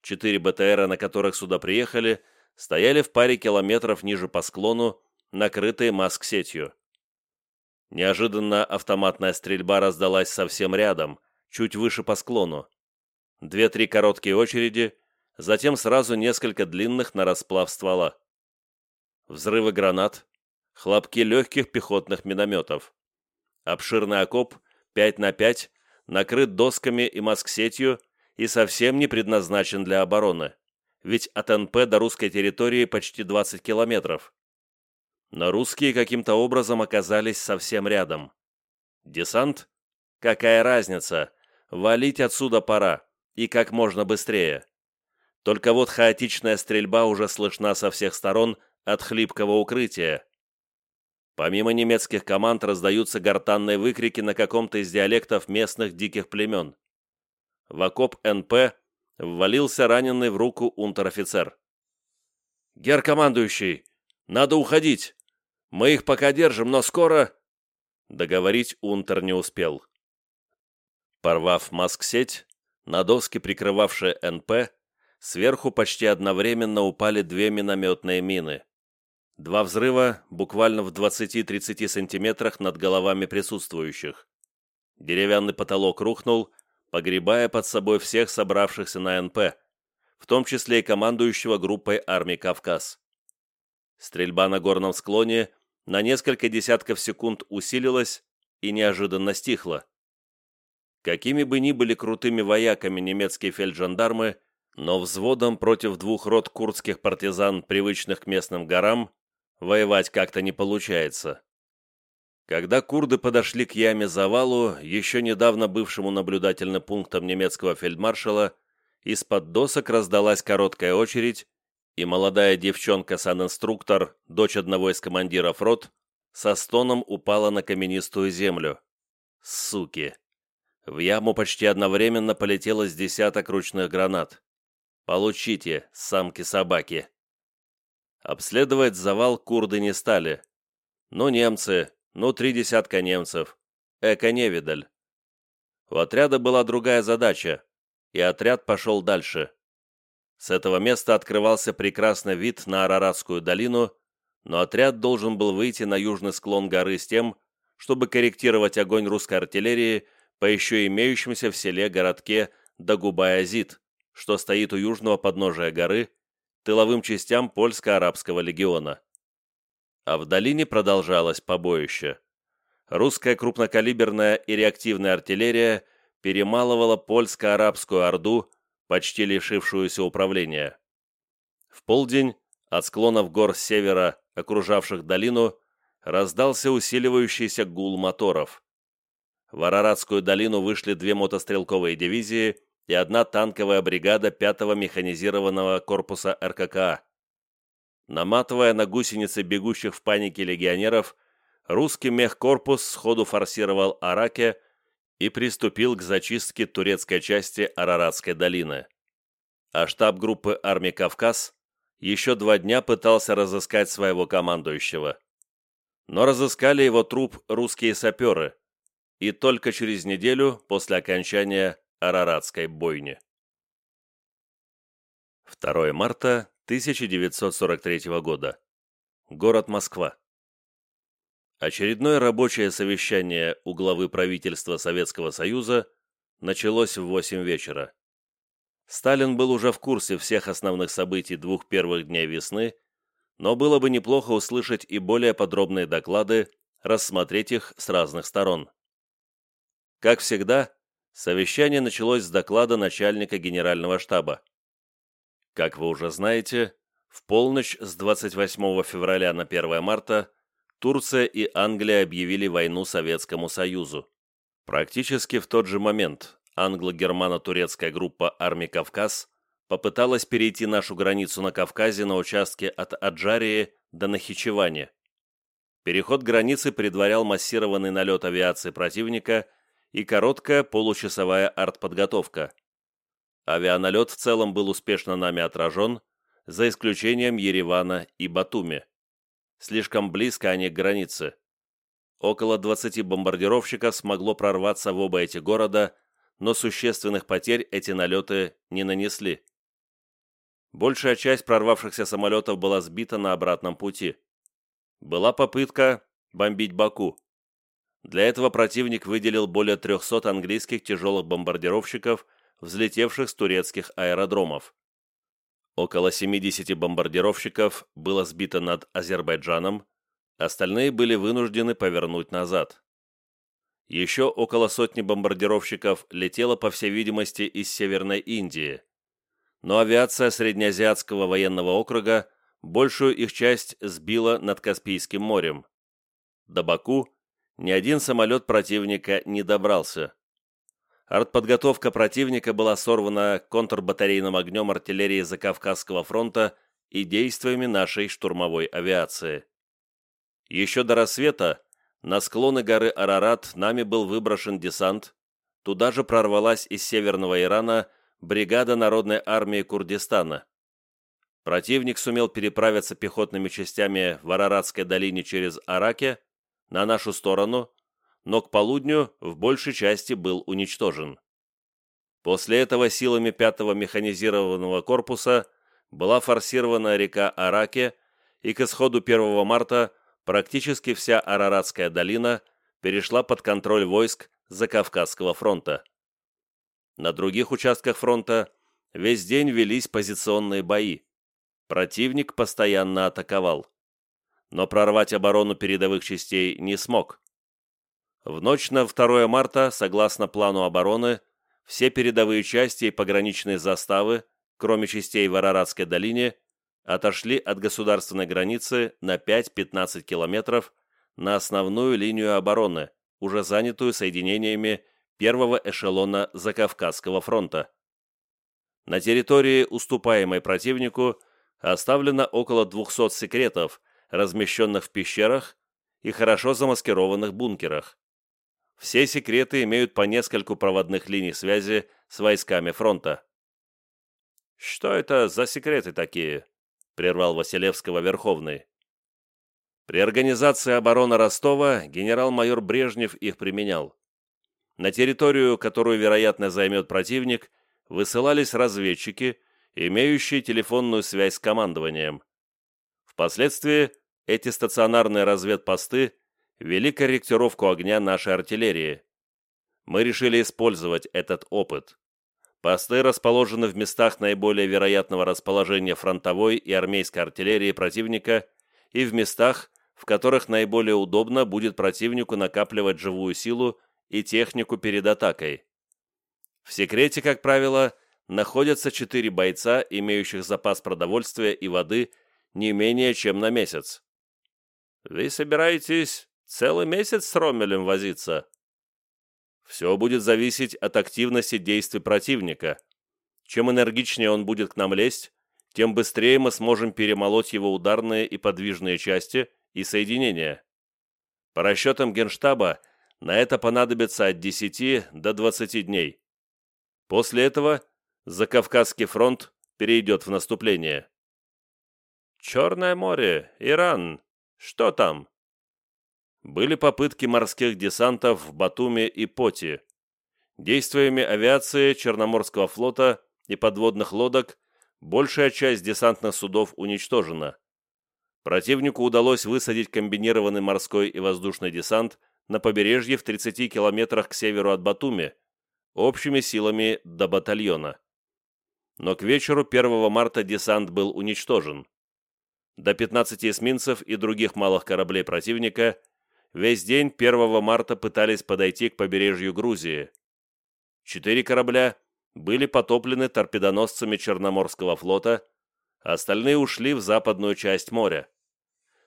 Четыре БТРа, на которых сюда приехали, стояли в паре километров ниже по склону, накрытые маск-сетью. Неожиданно автоматная стрельба раздалась совсем рядом, чуть выше по склону. Две-три короткие очереди, затем сразу несколько длинных на расплав ствола. Взрывы гранат, хлопки легких пехотных минометов. Обширный окоп 5 на 5 накрыт досками и маск-сетью и совсем не предназначен для обороны, ведь от НП до русской территории почти 20 километров. Но русские каким-то образом оказались совсем рядом. Десант? Какая разница? Валить отсюда пора, и как можно быстрее. Только вот хаотичная стрельба уже слышна со всех сторон от хлипкого укрытия, Помимо немецких команд раздаются гортанные выкрики на каком-то из диалектов местных диких племен. В окоп НП ввалился раненый в руку унтер-офицер. «Гер командующий, надо уходить. Мы их пока держим, но скоро...» Договорить Унтер не успел. Порвав маск-сеть, на доски, прикрывавшие НП, сверху почти одновременно упали две минометные мины. Два взрыва буквально в 20-30 сантиметрах над головами присутствующих. Деревянный потолок рухнул, погребая под собой всех собравшихся на НП, в том числе и командующего группой армий «Кавказ». Стрельба на горном склоне на несколько десятков секунд усилилась и неожиданно стихла. Какими бы ни были крутыми вояками немецкие фельджандармы, но взводом против двух рот курдских партизан, привычных к местным горам, воевать как-то не получается. Когда курды подошли к яме-завалу, еще недавно бывшему наблюдательным пунктом немецкого фельдмаршала, из-под досок раздалась короткая очередь, и молодая девчонка-санинструктор, дочь одного из командиров рот, со стоном упала на каменистую землю. Суки! В яму почти одновременно полетело с десяток ручных гранат. Получите, самки-собаки. Обследовать завал курды не стали. Ну, немцы, ну, три десятка немцев. Эко-невидаль. У отряда была другая задача, и отряд пошел дальше. С этого места открывался прекрасный вид на Араратскую долину, но отряд должен был выйти на южный склон горы с тем, чтобы корректировать огонь русской артиллерии по еще имеющемуся в селе городке Дагубай-Азит, что стоит у южного подножия горы, тыловым частям польско-арабского легиона. А в долине продолжалось побоище. Русская крупнокалиберная и реактивная артиллерия перемалывала польско-арабскую орду, почти лишившуюся управления. В полдень от склонов гор с севера, окружавших долину, раздался усиливающийся гул моторов. В Араратскую долину вышли две мотострелковые дивизии и одна танковая бригада 5-го механизированного корпуса РККА. Наматывая на гусеницы бегущих в панике легионеров, русский мехкорпус сходу форсировал Араке и приступил к зачистке турецкой части Араратской долины. А штаб группы армии «Кавказ» еще два дня пытался разыскать своего командующего. Но разыскали его труп русские саперы – и только через неделю после окончания Араратской бойни. 2 марта 1943 года. Город Москва. Очередное рабочее совещание у главы правительства Советского Союза началось в 8 вечера. Сталин был уже в курсе всех основных событий двух первых дней весны, но было бы неплохо услышать и более подробные доклады, рассмотреть их с разных сторон. Как всегда, совещание началось с доклада начальника генерального штаба. Как вы уже знаете, в полночь с 28 февраля на 1 марта Турция и Англия объявили войну Советскому Союзу. Практически в тот же момент англо-германо-турецкая группа армий «Кавказ» попыталась перейти нашу границу на Кавказе на участке от Аджарии до Нахичевани. Переход границы предварял массированный налет авиации противника – и короткая получасовая артподготовка. Авианалет в целом был успешно нами отражен, за исключением Еревана и Батуми. Слишком близко они к границе. Около 20 бомбардировщиков смогло прорваться в оба эти города, но существенных потерь эти налеты не нанесли. Большая часть прорвавшихся самолетов была сбита на обратном пути. Была попытка бомбить Баку. Для этого противник выделил более 300 английских тяжелых бомбардировщиков, взлетевших с турецких аэродромов. Около 70 бомбардировщиков было сбито над Азербайджаном, остальные были вынуждены повернуть назад. Еще около сотни бомбардировщиков летело, по всей видимости, из Северной Индии. Но авиация Среднеазиатского военного округа большую их часть сбила над Каспийским морем. До Баку ни один самолет противника не добрался. Артподготовка противника была сорвана контрбатарейным огнем артиллерии Закавказского фронта и действиями нашей штурмовой авиации. Еще до рассвета на склоны горы Арарат нами был выброшен десант, туда же прорвалась из северного Ирана бригада Народной армии Курдистана. Противник сумел переправиться пехотными частями в Араратской долине через Араке, на нашу сторону, но к полудню в большей части был уничтожен. После этого силами 5-го механизированного корпуса была форсирована река Араке, и к исходу 1 марта практически вся Араратская долина перешла под контроль войск Закавказского фронта. На других участках фронта весь день велись позиционные бои. Противник постоянно атаковал. Но прорвать оборону передовых частей не смог. В ночь на 2 марта, согласно плану обороны, все передовые части и пограничные заставы, кроме частей в Араратской долине, отошли от государственной границы на 5-15 километров на основную линию обороны, уже занятую соединениями первого эшелона Закавказского фронта. На территории, уступаемой противнику, оставлено около 200 секретов, размещенных в пещерах и хорошо замаскированных бункерах. Все секреты имеют по нескольку проводных линий связи с войсками фронта. «Что это за секреты такие?» – прервал Василевского Верховный. При организации обороны Ростова генерал-майор Брежнев их применял. На территорию, которую, вероятно, займет противник, высылались разведчики, имеющие телефонную связь с командованием. Впоследствии эти стационарные разведпосты вели корректировку огня нашей артиллерии. Мы решили использовать этот опыт. Посты расположены в местах наиболее вероятного расположения фронтовой и армейской артиллерии противника и в местах, в которых наиболее удобно будет противнику накапливать живую силу и технику перед атакой. В секрете, как правило, находятся четыре бойца, имеющих запас продовольствия и воды не менее чем на месяц. «Вы собираетесь Целый месяц с Роммелем возиться. Все будет зависеть от активности действий противника. Чем энергичнее он будет к нам лезть, тем быстрее мы сможем перемолоть его ударные и подвижные части и соединения. По расчетам Генштаба, на это понадобится от 10 до 20 дней. После этого Закавказский фронт перейдет в наступление. Черное море, Иран. Что там? были попытки морских десантов в Батуми и Поти. Действиями авиации Черноморского флота и подводных лодок большая часть десантных судов уничтожена. Противнику удалось высадить комбинированный морской и воздушный десант на побережье в 30 километрах к северу от Батуми, общими силами до батальона. Но к вечеру 1 марта десант был уничтожен. До 15 эсминцев и других малых кораблей противника – весь день 1 марта пытались подойти к побережью Грузии. Четыре корабля были потоплены торпедоносцами Черноморского флота, остальные ушли в западную часть моря.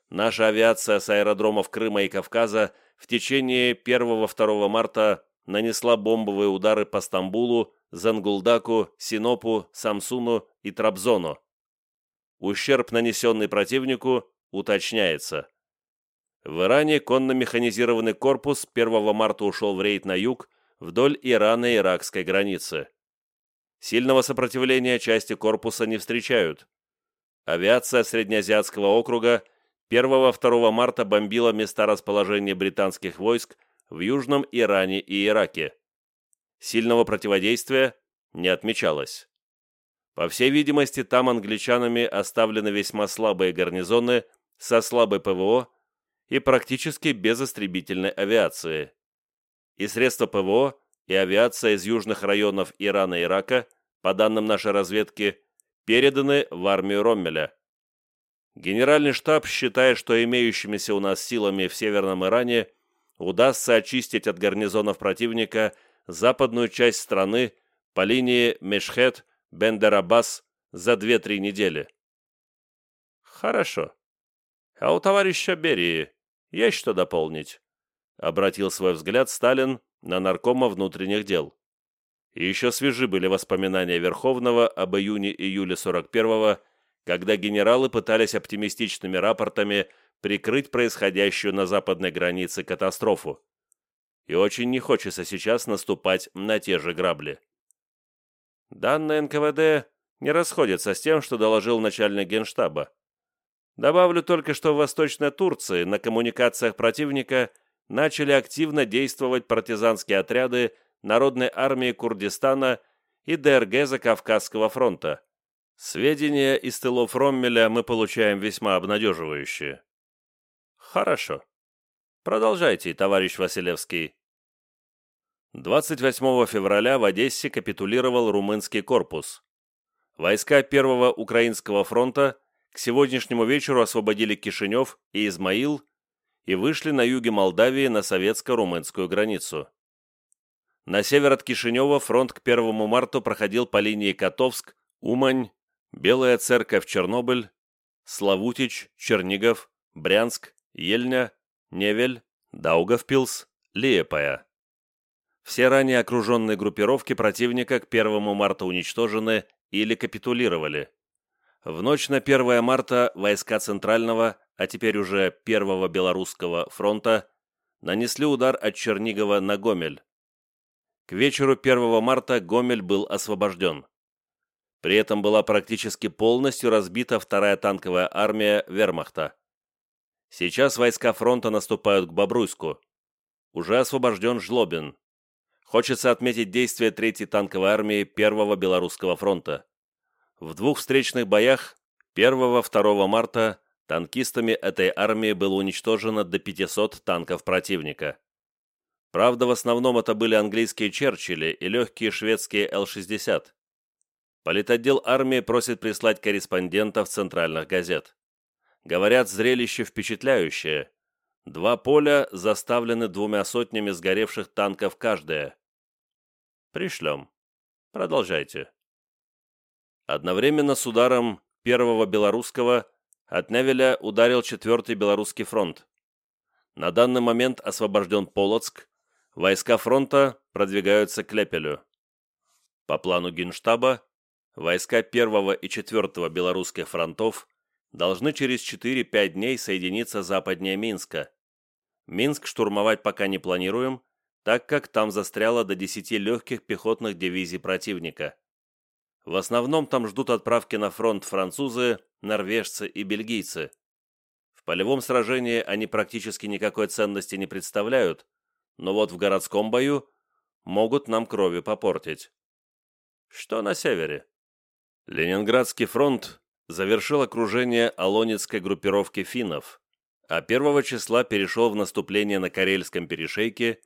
Наша авиация с аэродромов Крыма и Кавказа в течение 1-2 марта нанесла бомбовые удары по Стамбулу, Зангулдаку, Синопу, Самсуну и Трабзону. Ущерб, нанесенный противнику, уточняется. В Иране конно-механизированный корпус 1 марта ушел в рейд на юг вдоль Ирано-Иракской границы. Сильного сопротивления части корпуса не встречают. Авиация Среднеазиатского округа 1-2 марта бомбила места расположения британских войск в Южном Иране и Ираке. Сильного противодействия не отмечалось. По всей видимости, там англичанами оставлены весьма слабые гарнизоны со слабой ПВО и практически без истребительной авиации. И средства ПВО, и авиация из южных районов Ирана и Ирака, по данным нашей разведки, переданы в армию Роммеля. Генеральный штаб считает, что имеющимися у нас силами в Северном Иране удастся очистить от гарнизонов противника западную часть страны по линии Мешхет-Бендерабас за 2-3 недели. Хорошо. А у товарища Берии есть что дополнить?» Обратил свой взгляд Сталин на наркома внутренних дел. И еще свежи были воспоминания Верховного об июне-июле 41-го, когда генералы пытались оптимистичными рапортами прикрыть происходящую на западной границе катастрофу. И очень не хочется сейчас наступать на те же грабли. Данные НКВД не расходятся с тем, что доложил начальник генштаба. Добавлю только, что в Восточной Турции на коммуникациях противника начали активно действовать партизанские отряды Народной армии Курдистана и ДРГ Закавказского фронта. Сведения из тылов Роммеля мы получаем весьма обнадеживающие. Хорошо. Продолжайте, товарищ Василевский. 28 февраля в Одессе капитулировал румынский корпус. Войска Первого Украинского фронта к сегодняшнему вечеру освободили Кишинев и Измаил и вышли на юге Молдавии на советско-румынскую границу. На север от Кишинева фронт к 1 марта проходил по линии Котовск, Умань, Белая Церковь, Чернобыль, Славутич, Чернигов, Брянск, Ельня, Невель, Даугавпилс, Лиепая. Все ранее окруженные группировки противника к 1 марта уничтожены или капитулировали. В ночь на 1 марта войска Центрального, а теперь уже Первого Белорусского фронта нанесли удар от Чернигова на Гомель. К вечеру 1 марта Гомель был освобожден. При этом была практически полностью разбита вторая танковая армия вермахта. Сейчас войска фронта наступают к Бобруйску. Уже освобожден Жлобин. Хочется отметить действия третьей танковой армии Первого Белорусского фронта. В двух встречных боях 1-2 марта танкистами этой армии было уничтожено до 500 танков противника. Правда, в основном это были английские Черчилли и легкие шведские Л-60. Политотдел армии просит прислать корреспондентов центральных газет. Говорят, зрелище впечатляющее. Два поля заставлены двумя сотнями сгоревших танков каждое. Пришлем. Продолжайте. Одновременно с ударом первого белорусского от Невеля ударил четвертый белорусский фронт. На данный момент освобожден Полоцк, войска фронта продвигаются к Лепелю. По плану Генштаба, войска первого и четвертого белорусских фронтов должны через 4-5 дней соединиться западнее Минска. Минск штурмовать пока не планируем, так как там застряло до 10 легких пехотных дивизий противника. В основном там ждут отправки на фронт французы, норвежцы и бельгийцы. В полевом сражении они практически никакой ценности не представляют, но вот в городском бою могут нам крови попортить. Что на севере? Ленинградский фронт завершил окружение Алонецкой группировки финнов, а 1 числа перешел в наступление на Карельском перешейке.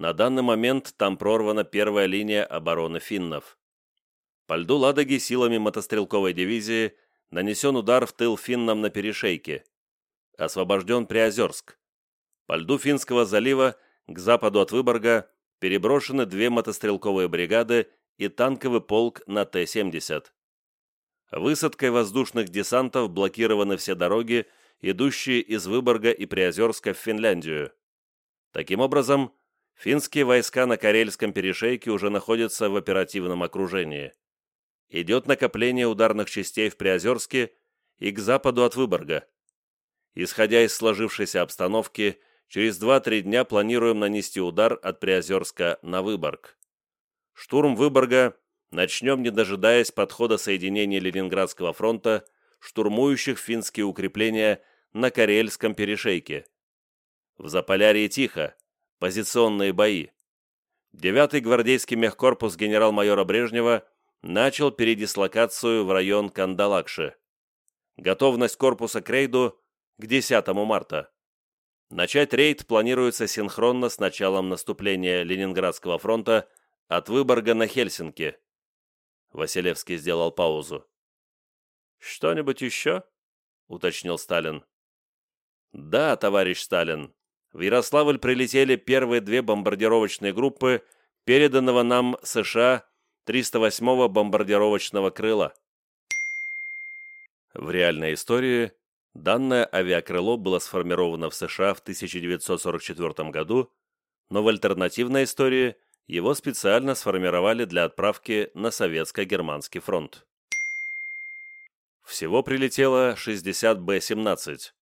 На данный момент там прорвана первая линия обороны финнов. По льду Ладоги силами мотострелковой дивизии нанесен удар в тыл финнам на перешейке. Освобожден Приозерск. По льду Финского залива к западу от Выборга переброшены две мотострелковые бригады и танковый полк на Т-70. Высадкой воздушных десантов блокированы все дороги, идущие из Выборга и Приозерска в Финляндию. Таким образом, финские войска на Карельском перешейке уже находятся в оперативном окружении. Идет накопление ударных частей в Приозерске и к западу от Выборга. Исходя из сложившейся обстановки, через 2-3 дня планируем нанести удар от Приозерска на Выборг. Штурм Выборга начнем, не дожидаясь подхода соединений Ленинградского фронта, штурмующих финские укрепления на Карельском перешейке. В Заполярье тихо, позиционные бои. 9-й гвардейский мехкорпус генерал-майора Брежнева начал передислокацию в район Кандалакши. Готовность корпуса к рейду к 10 марта. Начать рейд планируется синхронно с началом наступления Ленинградского фронта от Выборга на Хельсинки. Василевский сделал паузу. «Что-нибудь еще?» — уточнил Сталин. «Да, товарищ Сталин. В Ярославль прилетели первые две бомбардировочные группы переданного нам США 308-го бомбардировочного крыла». В реальной истории данное авиакрыло было сформировано в США в 1944 году, но в альтернативной истории – его специально сформировали для отправки на Советско-Германский фронт. Всего прилетело 60 Б-17.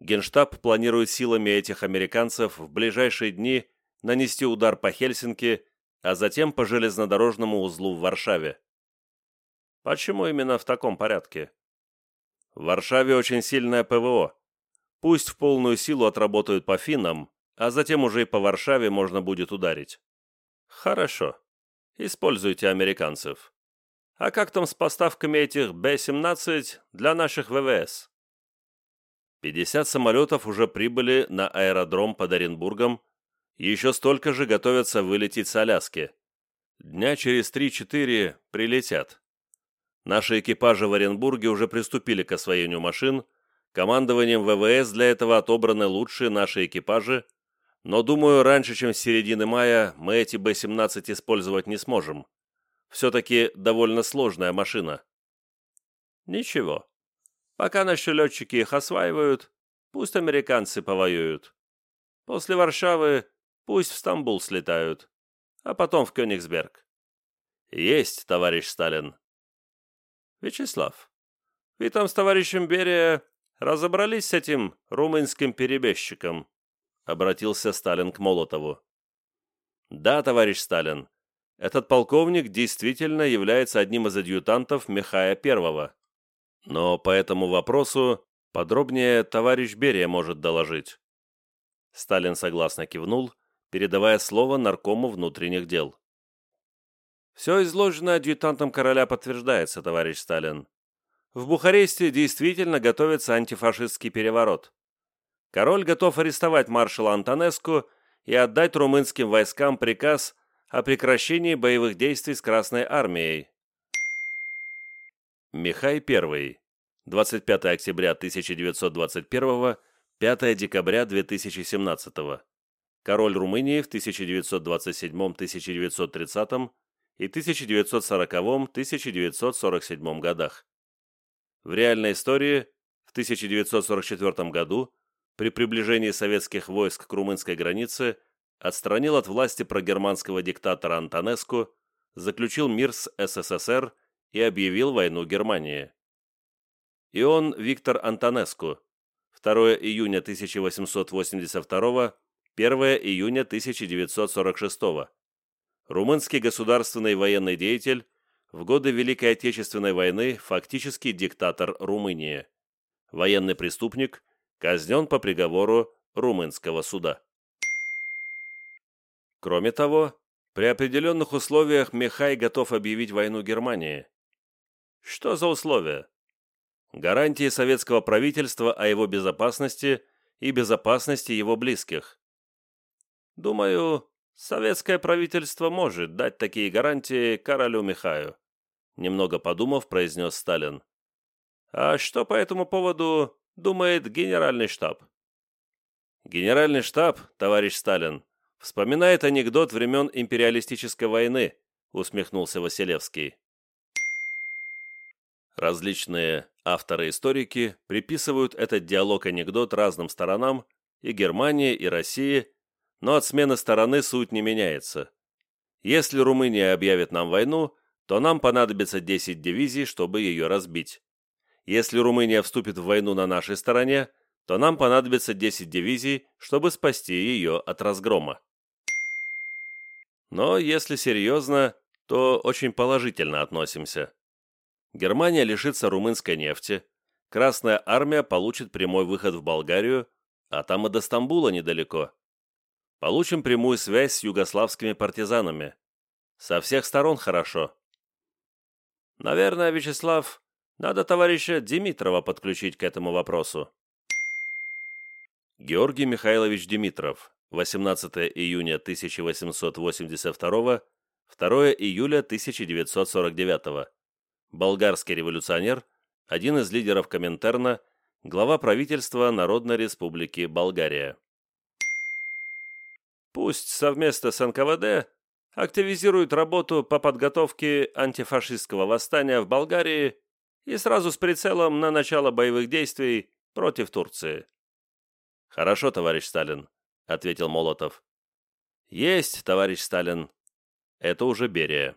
Генштаб планирует силами этих американцев в ближайшие дни нанести удар по Хельсинки, а затем по железнодорожному узлу в Варшаве. Почему именно в таком порядке? В Варшаве очень сильное ПВО. Пусть в полную силу отработают по финнам, а затем уже и по Варшаве можно будет ударить. Хорошо. Используйте американцев. А как там с поставками этих Б-17 для наших ВВС? 50 самолетов уже прибыли на аэродром под Оренбургом, еще столько же готовятся вылететь с Аляски. Дня через 3-4 прилетят. Наши экипажи в Оренбурге уже приступили к освоению машин, командованием ВВС для этого отобраны лучшие наши экипажи, но, думаю, раньше, чем с середины мая, мы эти Б-17 использовать не сможем. Все-таки довольно сложная машина. Ничего. Пока наши летчики их осваивают, пусть американцы повоюют. После Варшавы пусть в Стамбул слетают, а потом в Кёнигсберг. Есть, товарищ Сталин. Вячеслав, вы там с товарищем Берия разобрались с этим румынским перебежчиком? Обратился Сталин к Молотову. Да, товарищ Сталин, этот полковник действительно является одним из адъютантов Михая Первого. Но по этому вопросу подробнее товарищ Берия может доложить. Сталин согласно кивнул, передавая слово наркому внутренних дел. Все изложенное адъютантом короля подтверждается, товарищ Сталин. В Бухаресте действительно готовится антифашистский переворот. Король готов арестовать маршала Антонеску и отдать румынским войскам приказ о прекращении боевых действий с Красной армией. Михай I. 25 октября 1921, 5 декабря 2017. Король Румынии в 1927-1930 и 1940-1947 годах. В реальной истории в 1944 году при приближении советских войск к румынской границе отстранил от власти прогерманского диктатора Антонеску, заключил мир с СССР и объявил войну Германии. И он Виктор Антонеску, 2 июня 1882, 1 июня 1946. Румынский государственный военный деятель, в годы Великой Отечественной войны фактически диктатор Румынии. Военный преступник, казнен по приговору румынского суда. Кроме того, при определенных условиях Михай готов объявить войну Германии. Что за условия? Гарантии советского правительства о его безопасности и безопасности его близких. Думаю, советское правительство может дать такие гарантии королю Михаю, немного подумав, произнес Сталин. А что по этому поводу думает генеральный штаб? Генеральный штаб, товарищ Сталин, вспоминает анекдот времен империалистической войны, усмехнулся Василевский. Различные авторы-историки приписывают этот диалог-анекдот разным сторонам, и Германии, и России, но от смены стороны суть не меняется. Если Румыния объявит нам войну, то нам понадобится 10 дивизий, чтобы ее разбить. Если Румыния вступит в войну на нашей стороне, то нам понадобится 10 дивизий, чтобы спасти ее от разгрома. Но если серьезно, то очень положительно относимся. Германия лишится румынской нефти, Красная армия получит прямой выход в Болгарию, а там и до Стамбула недалеко. Получим прямую связь с югославскими партизанами. Со всех сторон хорошо. Наверное, Вячеслав, надо товарища Димитрова подключить к этому вопросу. Георгий Михайлович Димитров, 18 июня 1882, 2 июля 1949 болгарский революционер, один из лидеров Коминтерна, глава правительства Народной Республики Болгария. Пусть совместно с НКВД активизирует работу по подготовке антифашистского восстания в Болгарии и сразу с прицелом на начало боевых действий против Турции. «Хорошо, товарищ Сталин», — ответил Молотов. «Есть, товарищ Сталин». Это уже Берия.